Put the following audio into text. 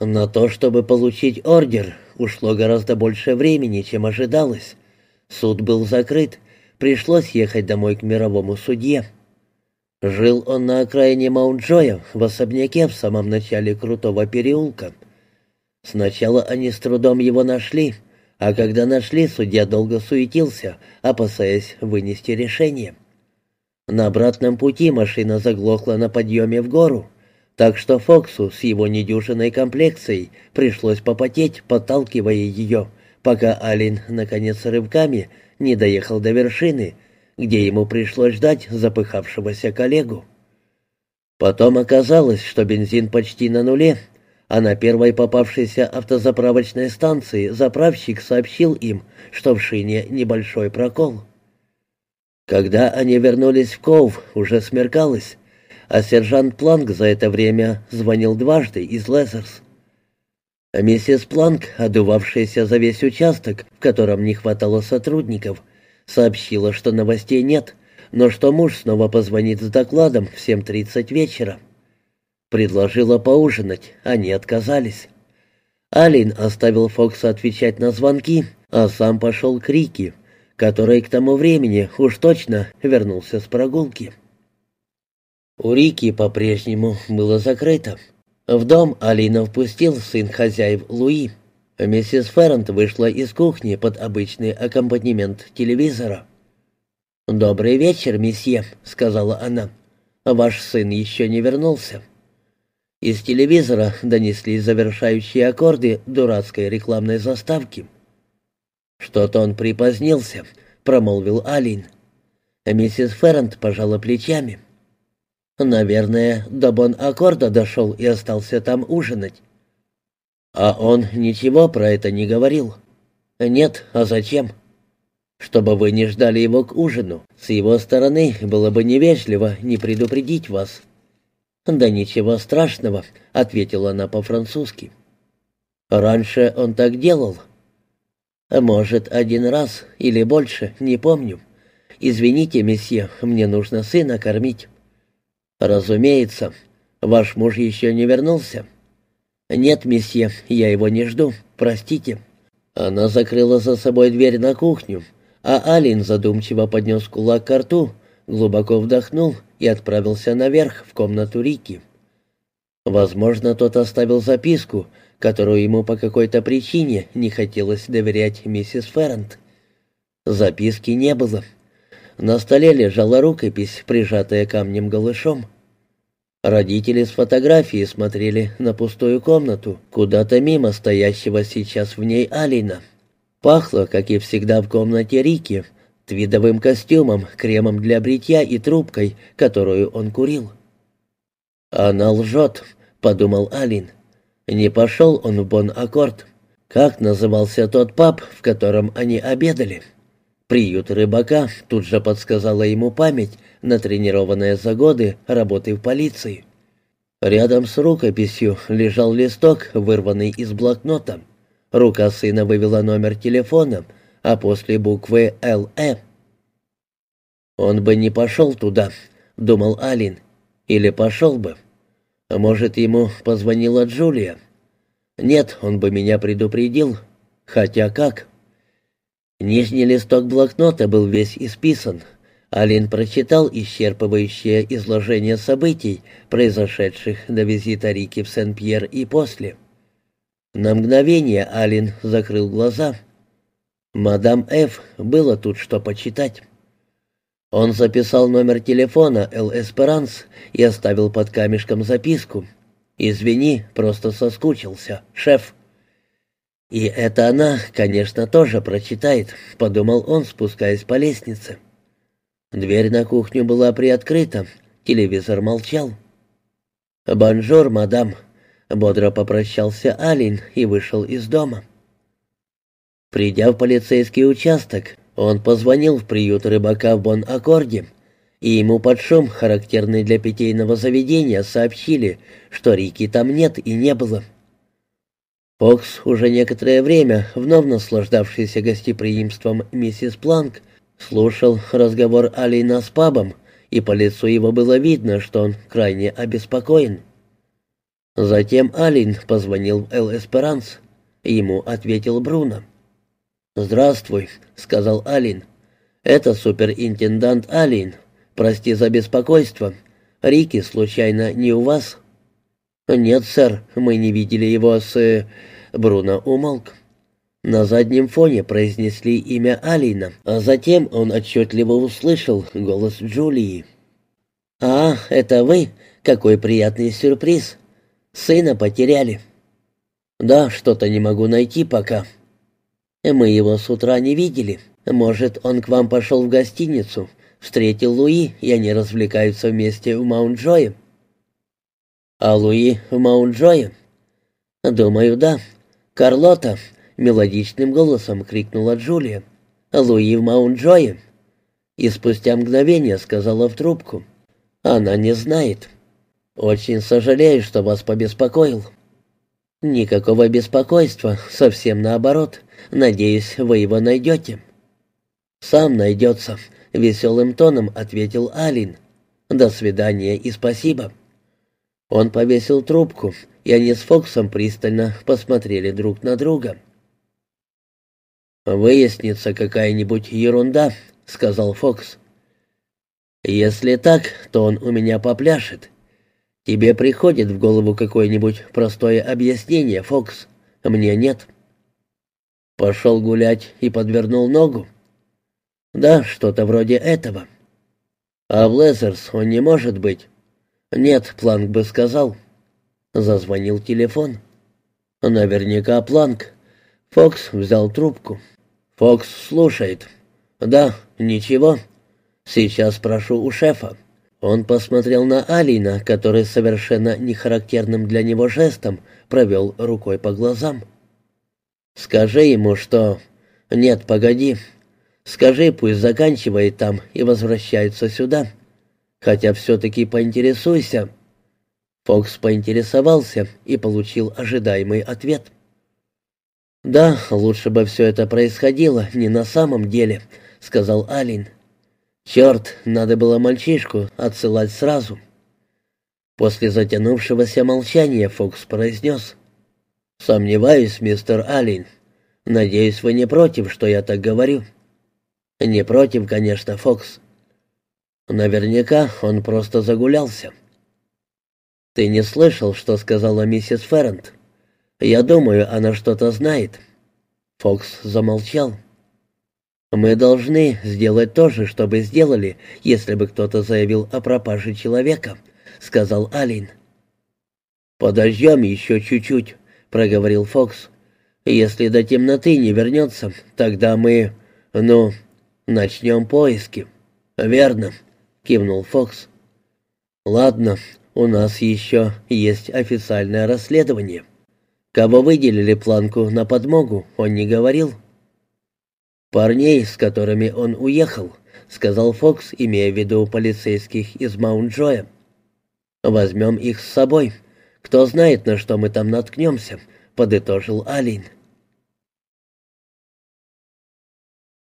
На то, чтобы получить ордер, ушло гораздо больше времени, чем ожидалось. Суд был закрыт, пришлось ехать домой к мировому судье. Жил он на окраине Маунт-Джоя, в особняке в самом начале крутого переулка. Сначала они с трудом его нашли, а когда нашли, судья долго суетился, опасаясь вынести решение. На обратном пути машина заглохла на подъеме в гору, так что Фоксу с его недюжиной комплекцией пришлось попотеть, подталкивая ее, пока Алин, наконец, рывками не доехал до вершины — где ему пришлось ждать запыхавшегося коллегу. Потом оказалось, что бензин почти на нуле, а на первой попавшейся автозаправочной станции заправщик сообщил им, что в шине небольшой прокол. Когда они вернулись в Ков, уже смеркалось, а сержант Планк за это время звонил дважды из Лезерс. Миссис Планк, одувавшаяся за весь участок, в котором не хватало сотрудников, Сообщила, что новостей нет, но что муж снова позвонит с докладом в 7.30 вечера. Предложила поужинать, они отказались. Алин оставил Фокса отвечать на звонки, а сам пошел к Рике, который к тому времени уж точно вернулся с прогулки. У Рики по-прежнему было закрыто. В дом Алина впустил сын хозяев Луи. Миссис Феррент вышла из кухни под обычный аккомпанемент телевизора. «Добрый вечер, месье», — сказала она. «Ваш сын еще не вернулся». Из телевизора донеслись завершающие аккорды дурацкой рекламной заставки. «Что-то он припозднился», — промолвил Алин. Миссис Феррент пожала плечами. «Наверное, до Бон-Аккорда дошел и остался там ужинать. А он ничего про это не говорил? Нет, а зачем? Чтобы вы не ждали его к ужину. С его стороны было бы невежливо не предупредить вас. Да ничего страшного, ответила она по-французски. Раньше он так делал. Может, один раз или больше, не помню. Извините, месье, мне нужно сына кормить. Разумеется, ваш муж еще не вернулся. «Нет, месье, я его не жду. Простите». Она закрыла за собой дверь на кухню, а Алин задумчиво поднес кулак к рту, глубоко вдохнул и отправился наверх в комнату Рики. Возможно, тот оставил записку, которую ему по какой-то причине не хотелось доверять миссис Феррент. Записки не было. На столе лежала рукопись, прижатая камнем голышом. Родители с фотографии смотрели на пустую комнату, куда-то мимо стоящего сейчас в ней Алина. Пахло, как и всегда в комнате Рики, твидовым костюмом, кремом для бритья и трубкой, которую он курил. «Она лжет», — подумал Алин. Не пошел он в Бон-Аккорд. Как назывался тот паб, в котором они обедали? Приют рыбака тут же подсказала ему память, натренированная за годы работы в полиции. Рядом с рукописью лежал листок, вырванный из блокнота. Рука сына вывела номер телефона, а после буквы «ЛЭ». «Он бы не пошел туда», — думал Алин. «Или пошел бы. Может, ему позвонила Джулия. Нет, он бы меня предупредил. Хотя как?» Нижний листок блокнота был весь исписан. Алин прочитал исчерпывающее изложение событий, произошедших до визита Рики в Сен-Пьер и после. На мгновение Алин закрыл глаза. «Мадам Ф. было тут что почитать». Он записал номер телефона Эл Эсперанс и оставил под камешком записку. «Извини, просто соскучился, шеф». «И это она, конечно, тоже прочитает», — подумал он, спускаясь по лестнице. Дверь на кухню была приоткрыта, телевизор молчал. «Бонжур, мадам», — бодро попрощался Алин и вышел из дома. Придя в полицейский участок, он позвонил в приют рыбака в Бон-Аккорде, и ему под шум, характерный для питейного заведения, сообщили, что Рики там нет и не было. Фокс, уже некоторое время вновь наслаждавшийся гостеприимством миссис Планк, слушал разговор Алина с пабом, и по лицу его было видно, что он крайне обеспокоен. Затем Алин позвонил в Эл Эсперанс. Ему ответил Бруно. «Здравствуй», — сказал Алин. «Это суперинтендант Алин. Прости за беспокойство. Рики, случайно, не у вас?» «Нет, сэр, мы не видели его с...» Бруно умолк. На заднем фоне произнесли имя Алина, а затем он отчетливо услышал голос Джулии. «А, это вы? Какой приятный сюрприз! Сына потеряли». «Да, что-то не могу найти пока». «Мы его с утра не видели. Может, он к вам пошел в гостиницу, встретил Луи, и они развлекаются вместе в Маунт-Джое». «А Луи в Маунт-Джое?» «Думаю, да. Карлота!» — мелодичным голосом крикнула Джулия. «Луи в Маунт-Джое!» И спустя мгновение сказала в трубку. «Она не знает. Очень сожалею, что вас побеспокоил». «Никакого беспокойства, совсем наоборот. Надеюсь, вы его найдете». «Сам найдется», — веселым тоном ответил Алин. «До свидания и спасибо». Он повесил трубку, и они с Фоксом пристально посмотрели друг на друга. «Выяснится какая-нибудь ерунда», — сказал Фокс. «Если так, то он у меня попляшет. Тебе приходит в голову какое-нибудь простое объяснение, Фокс? Мне нет». «Пошел гулять и подвернул ногу?» «Да, что-то вроде этого». «А в Лезерс он не может быть?» «Нет, Планк бы сказал». Зазвонил телефон. «Наверняка Планк». Фокс взял трубку. «Фокс слушает». «Да, ничего. Сейчас прошу у шефа». Он посмотрел на Алина, который совершенно нехарактерным для него жестом провел рукой по глазам. «Скажи ему, что...» «Нет, погоди. Скажи, пусть заканчивает там и возвращается сюда. Хотя все-таки поинтересуйся». Фокс поинтересовался и получил ожидаемый ответ. «Да, лучше бы все это происходило не на самом деле», — сказал Алин. «Черт, надо было мальчишку отсылать сразу». После затянувшегося молчания Фокс произнес. «Сомневаюсь, мистер Алин. Надеюсь, вы не против, что я так говорю?» «Не против, конечно, Фокс. Наверняка он просто загулялся. Ты не слышал, что сказала миссис Феррент? Я думаю, она что-то знает. Фокс замолчал. Мы должны сделать то же, что бы сделали, если бы кто-то заявил о пропаже человека, сказал Алин. Подождем еще чуть-чуть, проговорил Фокс. Если до темноты не вернется, тогда мы, ну, начнем поиски. Верно кивнул Фокс. Ладно, у нас еще есть официальное расследование. Кого выделили планку на подмогу, он не говорил. Парней, с которыми он уехал, сказал Фокс, имея в виду полицейских из Маунт-Джоя. Возьмем их с собой. Кто знает, на что мы там наткнемся, подытожил Алин.